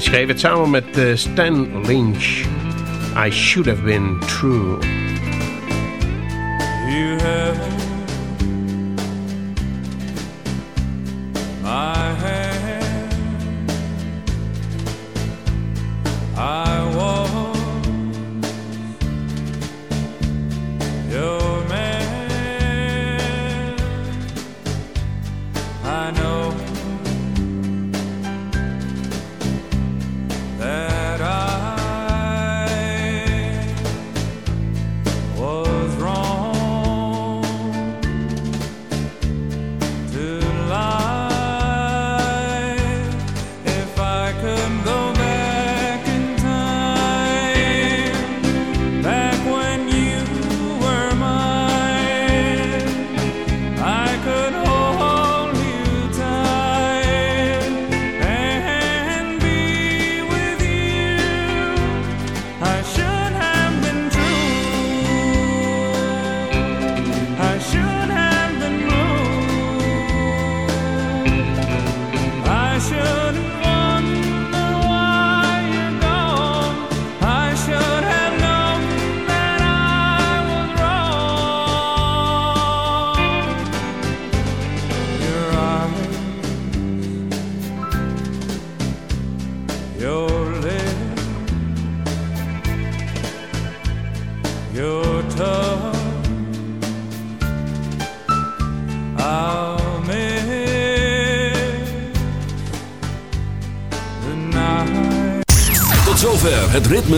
Hij schreef het samen met uh, Stan Lynch. I should have been true. You have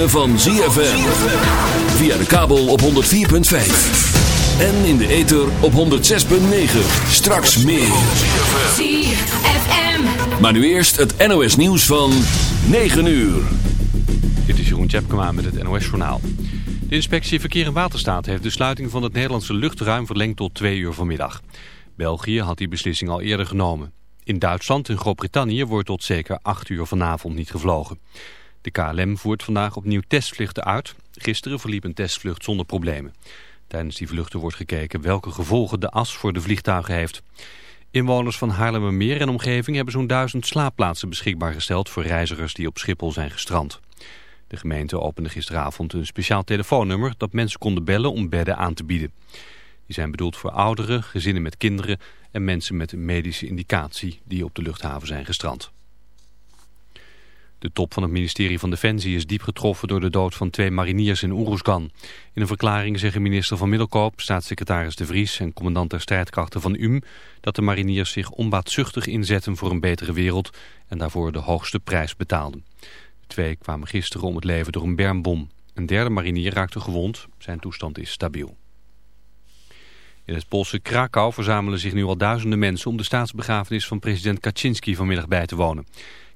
ritme van ZFM. Via de kabel op 104.5. En in de ether op 106.9. Straks meer. ZFM. Maar nu eerst het NOS nieuws van 9 uur. Dit is Jeroen Tjepkema met het NOS Journaal. De inspectie Verkeer en Waterstaat heeft de sluiting van het Nederlandse luchtruim verlengd tot twee uur vanmiddag. België had die beslissing al eerder genomen. In Duitsland en Groot-Brittannië wordt tot zeker acht uur vanavond niet gevlogen. De KLM voert vandaag opnieuw testvluchten uit. Gisteren verliep een testvlucht zonder problemen. Tijdens die vluchten wordt gekeken welke gevolgen de as voor de vliegtuigen heeft. Inwoners van Haarlemmermeer en omgeving hebben zo'n duizend slaapplaatsen beschikbaar gesteld voor reizigers die op Schiphol zijn gestrand. De gemeente opende gisteravond een speciaal telefoonnummer dat mensen konden bellen om bedden aan te bieden. Die zijn bedoeld voor ouderen, gezinnen met kinderen en mensen met een medische indicatie die op de luchthaven zijn gestrand. De top van het ministerie van Defensie is diep getroffen door de dood van twee mariniers in Oeroesgan. In een verklaring zeggen minister van Middelkoop, staatssecretaris De Vries en commandant der strijdkrachten van UM dat de mariniers zich onbaatzuchtig inzetten voor een betere wereld en daarvoor de hoogste prijs betaalden. De twee kwamen gisteren om het leven door een bermbom. Een derde marinier raakte gewond, zijn toestand is stabiel. In het Poolse Krakau verzamelen zich nu al duizenden mensen om de staatsbegrafenis van president Kaczynski vanmiddag bij te wonen.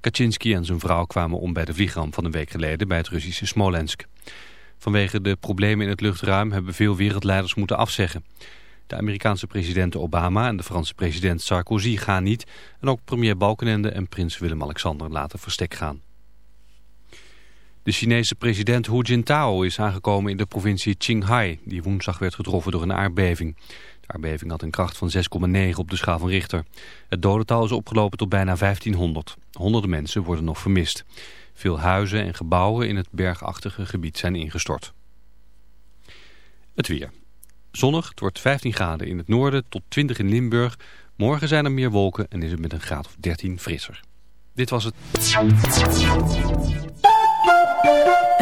Kaczynski en zijn vrouw kwamen om bij de vliegramp van een week geleden bij het Russische Smolensk. Vanwege de problemen in het luchtruim hebben veel wereldleiders moeten afzeggen. De Amerikaanse president Obama en de Franse president Sarkozy gaan niet. En ook premier Balkenende en prins Willem-Alexander laten verstek gaan. De Chinese president Hu Jintao is aangekomen in de provincie Qinghai, die woensdag werd getroffen door een aardbeving. De aardbeving had een kracht van 6,9 op de schaal van Richter. Het dodental is opgelopen tot bijna 1500. Honderden mensen worden nog vermist. Veel huizen en gebouwen in het bergachtige gebied zijn ingestort. Het weer. Zonnig, het wordt 15 graden in het noorden tot 20 in Limburg. Morgen zijn er meer wolken en is het met een graad of 13 frisser. Dit was het.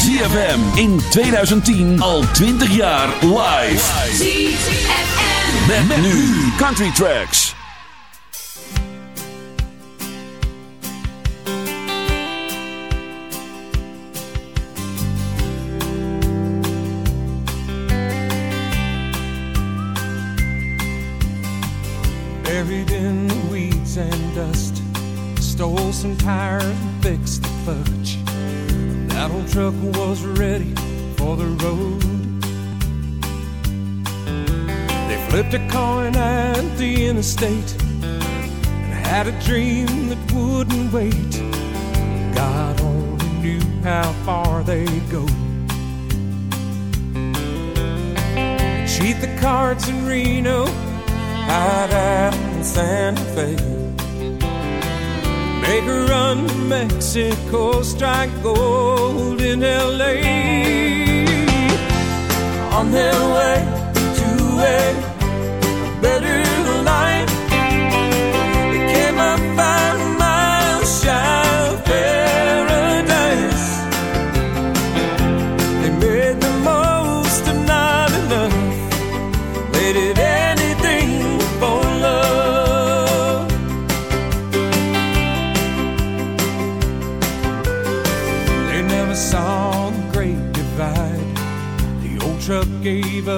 ZFM in 2010 al 20 jaar live. ZFM Met, nu Country Tracks. Buried in the weeds and dust. Stole some tires and fixed the clutch. That old truck was ready for the road. They flipped a coin at the interstate and had a dream that wouldn't wait. God only knew how far they'd go. Cheat the cards in Reno, hide out in Santa Fe. Make a run to Mexico, strike gold in LA. On their way to a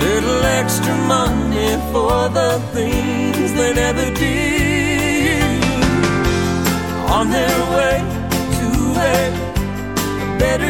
Little extra money for the things they never did. On their way to a better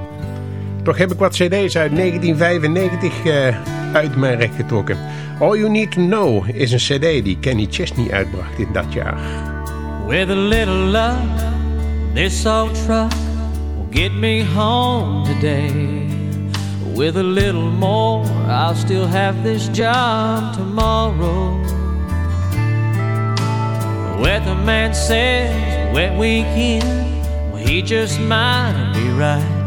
Toch heb ik wat cd's uit 1995 eh, uit mijn rek getrokken. All You Need To Know is een cd die Kenny Chesney uitbracht in dat jaar. With a little love, this old truck will get me home today. With a little more, I'll still have this job tomorrow. Weatherman says wet weekend, well, he just might be right.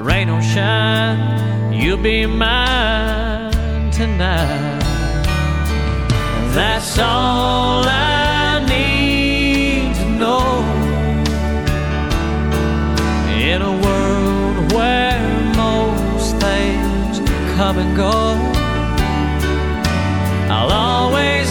Rain or shine, you'll be mine tonight. That's all I need to know. In a world where most things come and go, I'll always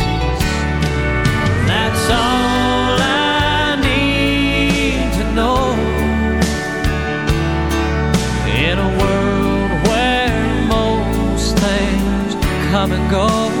Come and go,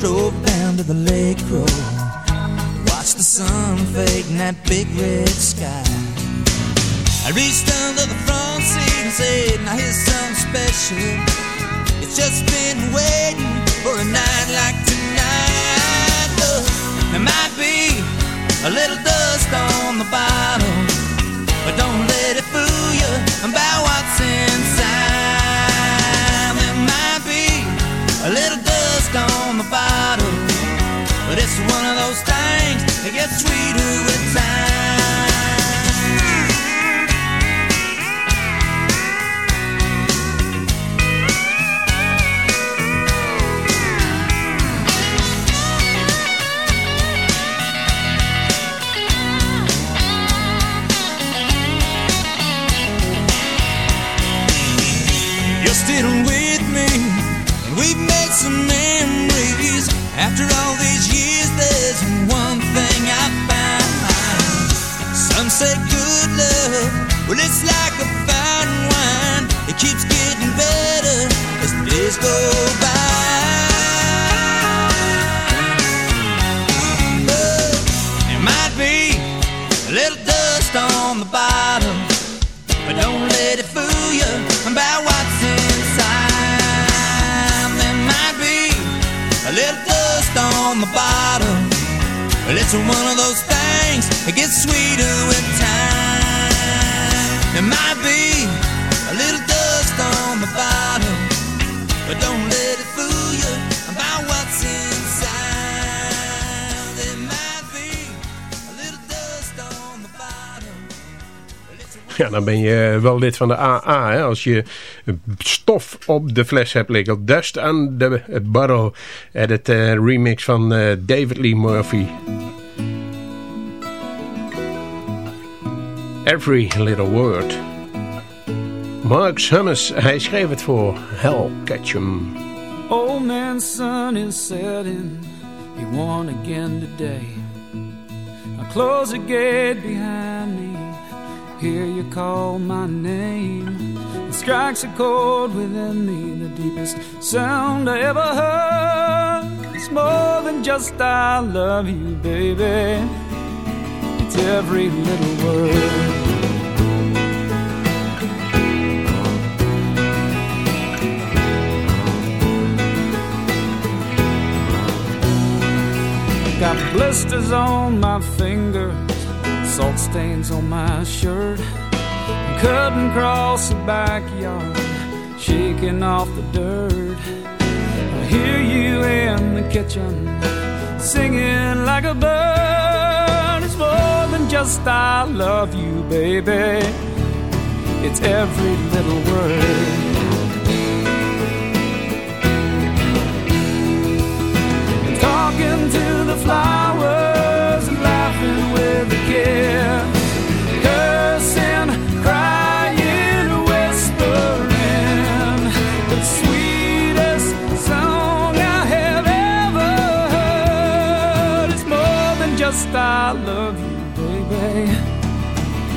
drove down to the lake road. Watched the sun fade in that big red sky. I reached under the front seat and said, Now here's something special. It's just been waiting for a night like tonight. There might be a little dust on the bottom, but don't let it fool you I'm about what's inside. After all these years, there's one say good love, well, it's like a fine wine. It keeps getting better as the days go by. But there might be a little dust on the bottom, but don't let it fool you about what's inside. There might be a little dust on the bottom, but it's one of those that gets sweeter with time. There might be a little dust on the bottom, but don't let it fool you about what's inside. There might be a little dust on the bottom. Ja, dan ben je wel lid van de AA. Hè? Als je stof op de fles hebt liggen. Dust on the Bottle. Edit uh, remix van uh, David Lee Murphy. Every Little Word. Mark Summers, hij schreef het voor Hal Ketchum. Old man's sun is setting. He won again today. I close the gate behind me. Hear you call my name. It strikes a chord within me, the deepest sound I ever heard. It's more than just I love you, baby. Every little word. Got blisters on my fingers, salt stains on my shirt. Cutting across the backyard, shaking off the dirt. I hear you in the kitchen, singing like a bird. It's more just I love you, baby. It's every little word. Talking to the flowers and laughing with the kids, cursing, crying, whispering. The sweetest song I have ever heard is more than just I love you.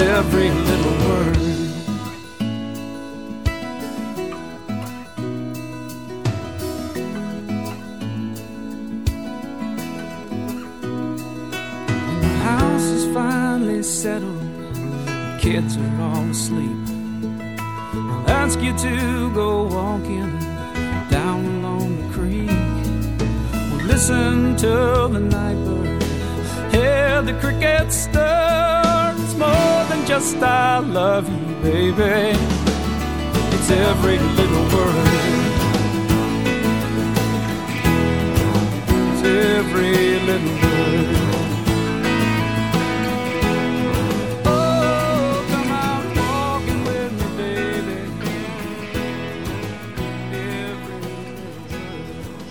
every little word. The house is finally settled, kids are all asleep. I'll ask you to go walking down along the creek. We'll listen to the night bird, hear the crickets just I love you, baby. It's every little word. It's oh, every little word.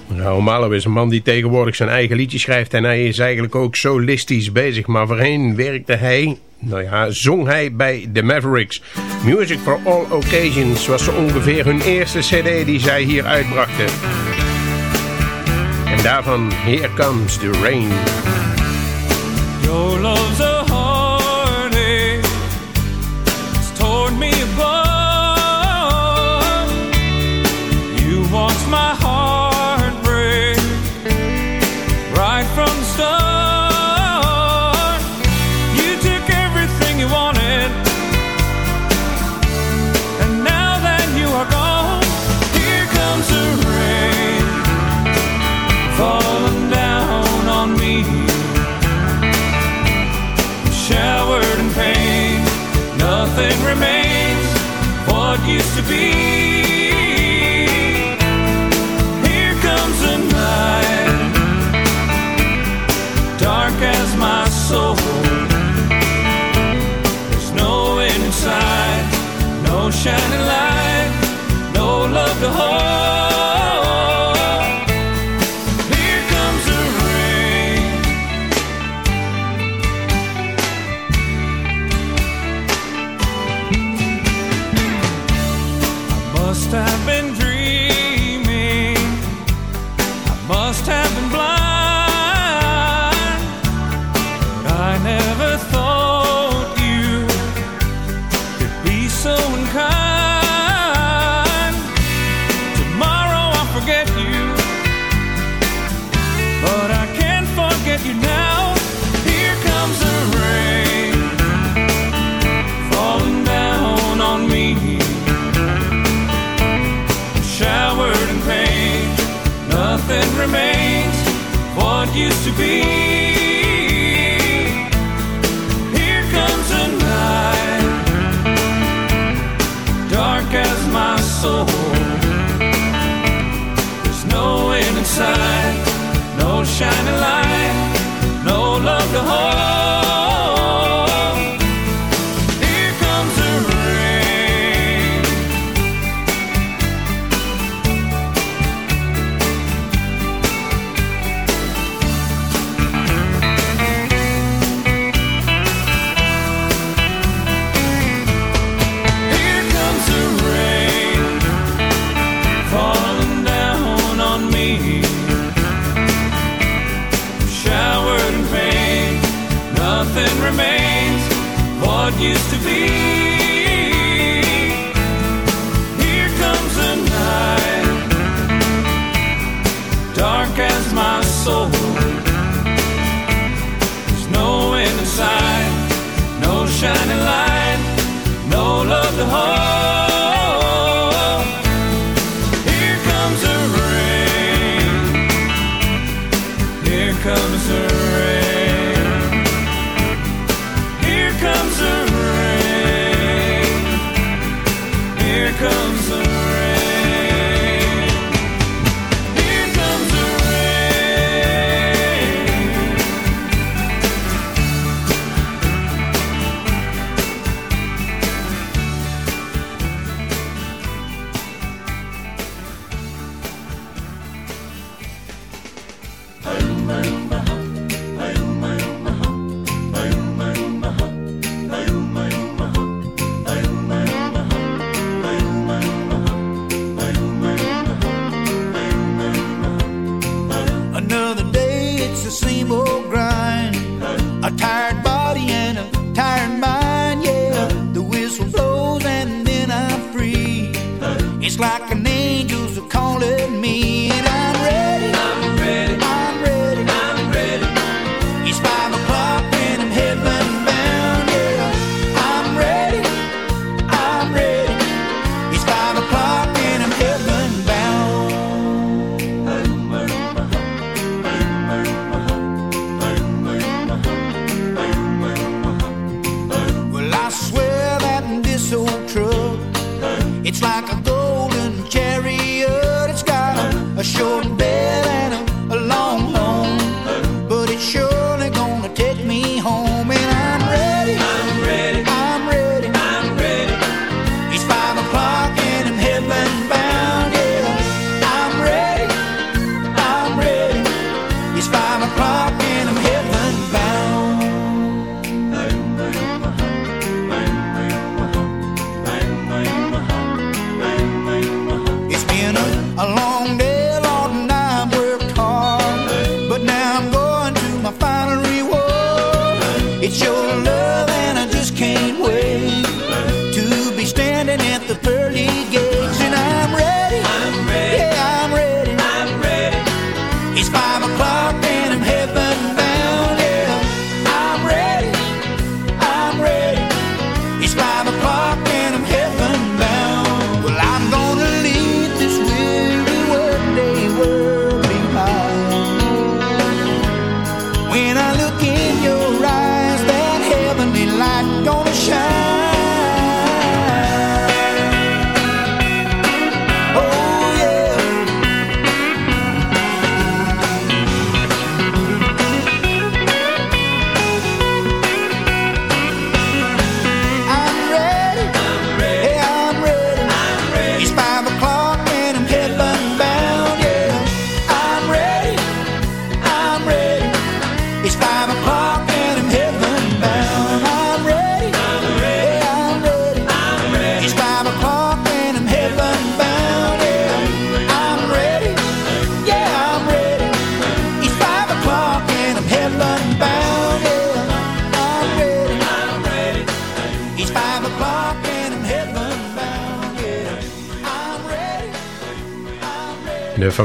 Nou, Malo is een man die tegenwoordig zijn eigen liedje schrijft en hij is eigenlijk ook solistisch bezig. Maar voorheen werkte hij nou ja, zong hij bij The Mavericks. Music for All Occasions was zo ongeveer hun eerste cd die zij hier uitbrachten. En daarvan Here Comes the Rain. like an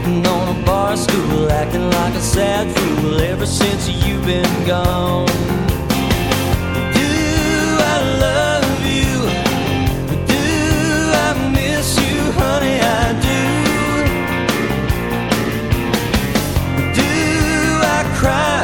sitting on a bar stool, acting like a sad fool ever since you've been gone. Do I love you? Do I miss you, honey? I do. Do I cry?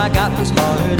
I got was hard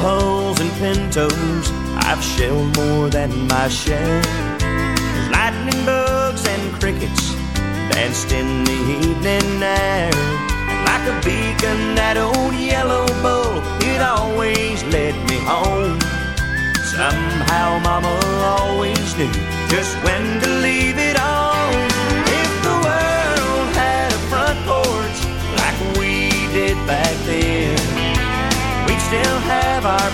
Holes and pintos, I've shelled more than my share. Lightning bugs and crickets danced in the evening air. And like a beacon, that old yellow bull, it always led me home. Somehow Mama always knew just when to leave it on.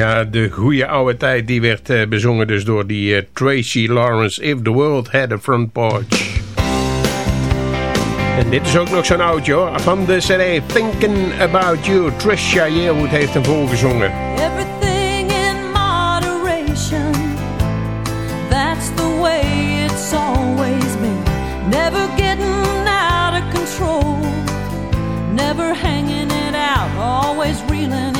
Ja, de goede oude tijd die werd eh, bezongen dus door die eh, Tracy Lawrence. If the world had a front porch. En dit is ook nog zo'n oudje hoor. Van de CD Thinking About You. Trisha Yearwood heeft hem voorgezongen. Everything in moderation. That's the way it's always been. Never getting out of control. Never hanging it out, always reeling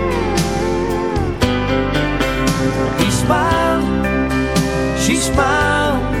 Smiled, she smiled,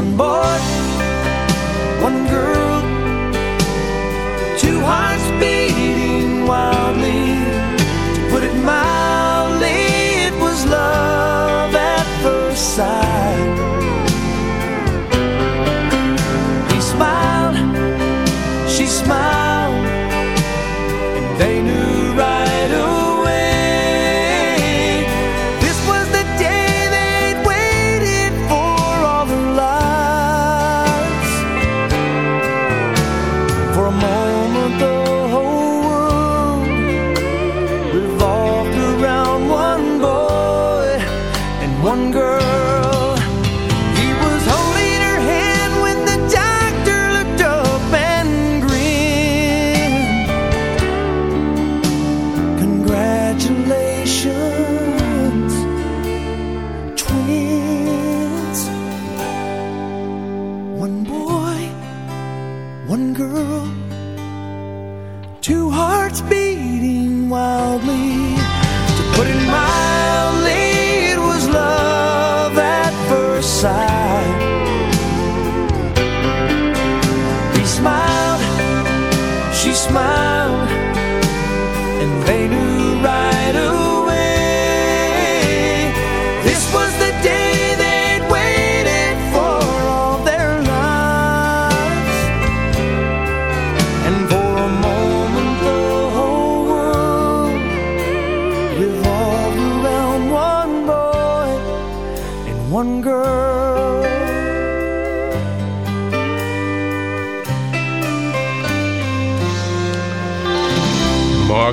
one boy, one girl, two hearts beating wildly. To put it mildly, it was love at first sight. He smiled, she smiled, she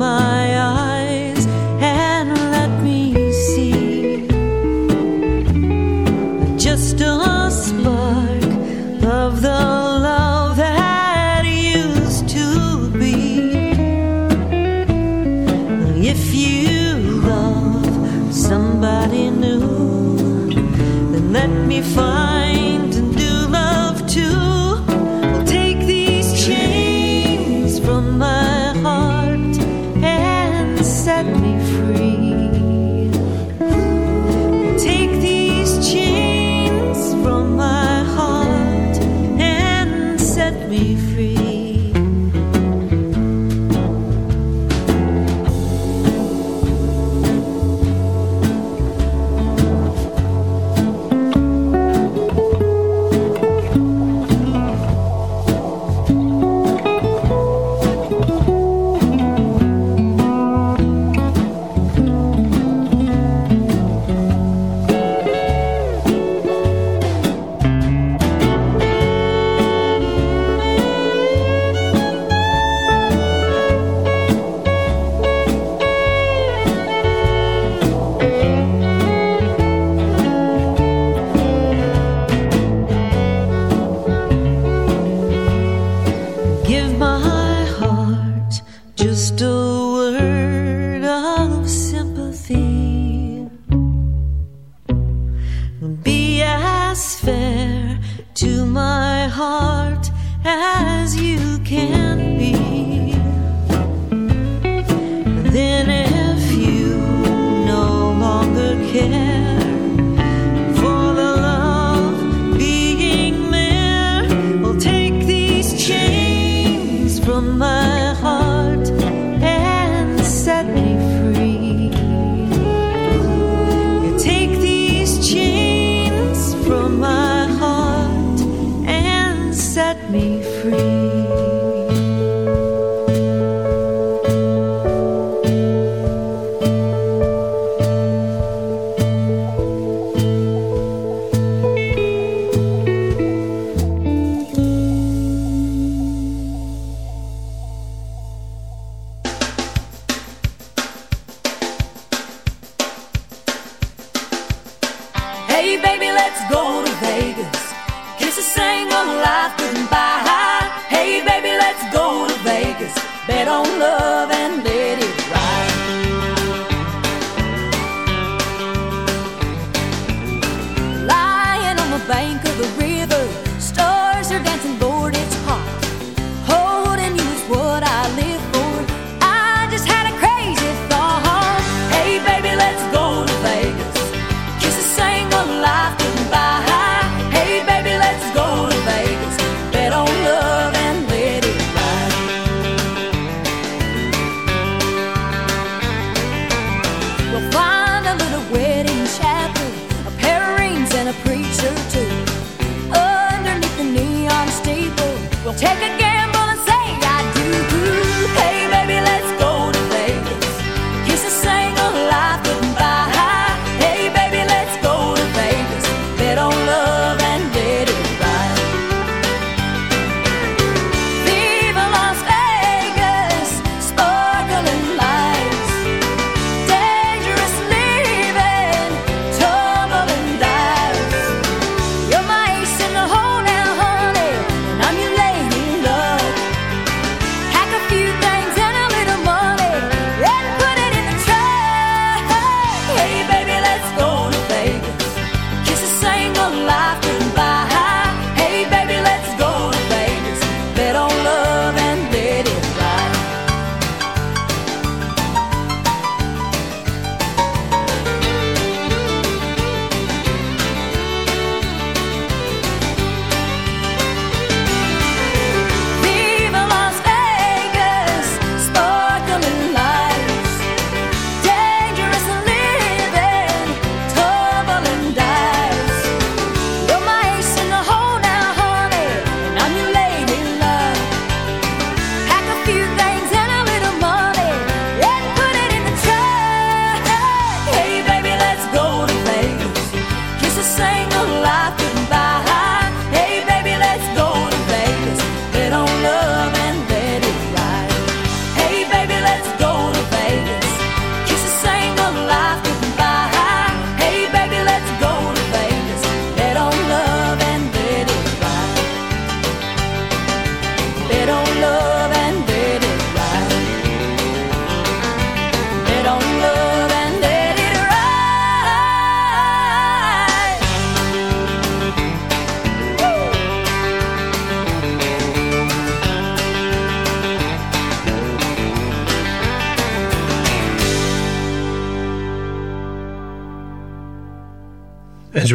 my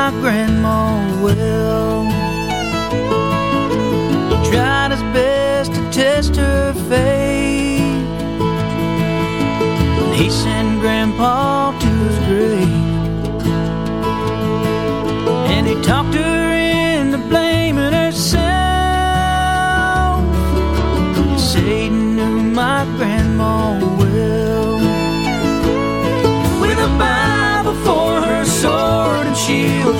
my grandma will. He tried his best to test her faith. He sent Grandpa you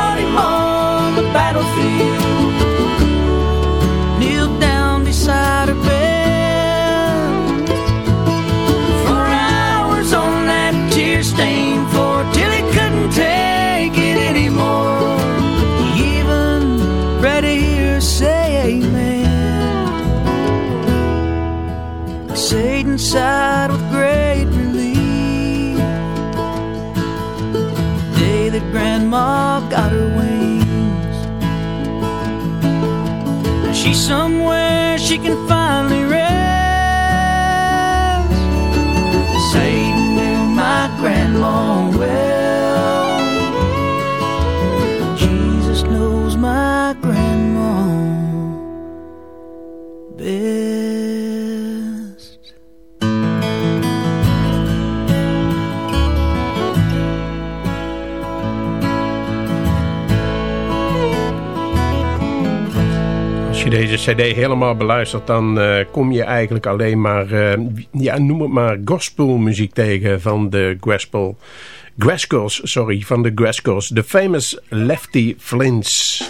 somewhere she can find cd helemaal beluistert... dan eh, kom je eigenlijk alleen maar, eh, ja, noem het maar, gospelmuziek tegen van de gospel... Graskos, sorry, van de Graskos. De famous Lefty Flints.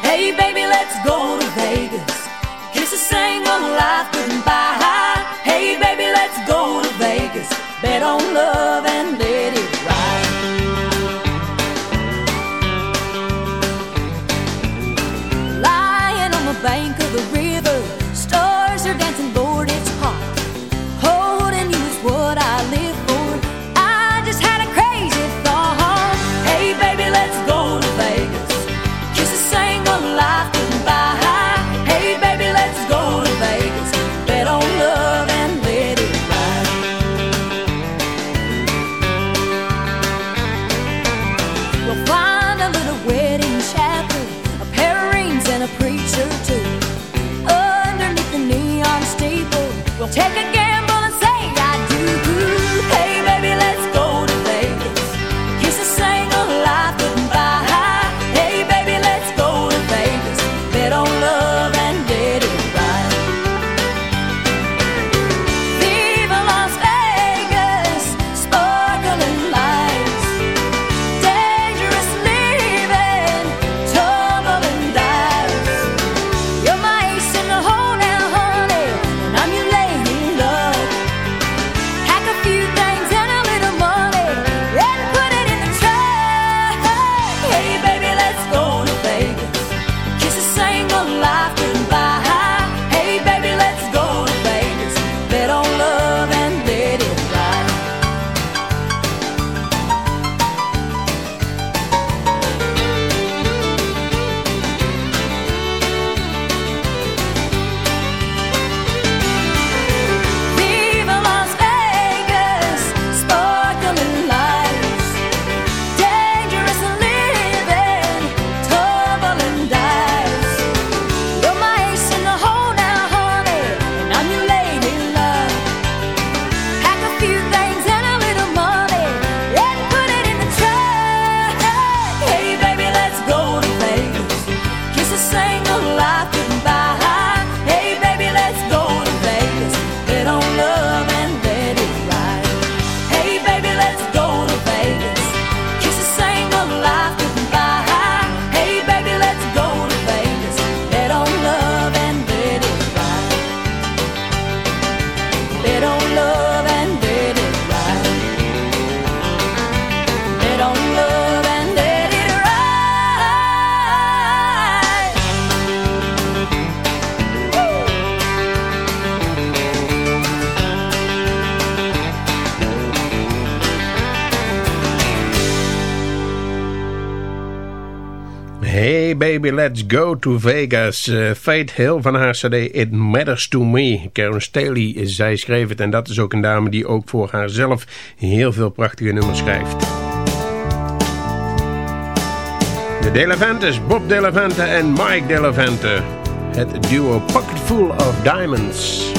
Hey baby, let's go to Vegas. Kiss same on life Let's Go to Vegas. Eh, Faith Fate Hill van haar cd It Matters to Me. Karen Staley, is, zij schreef het en dat is ook een dame die ook voor haarzelf heel veel prachtige nummers schrijft. De Delevantes, Bob Delevante en Mike Delevante. Het duo Pocketful of Diamonds.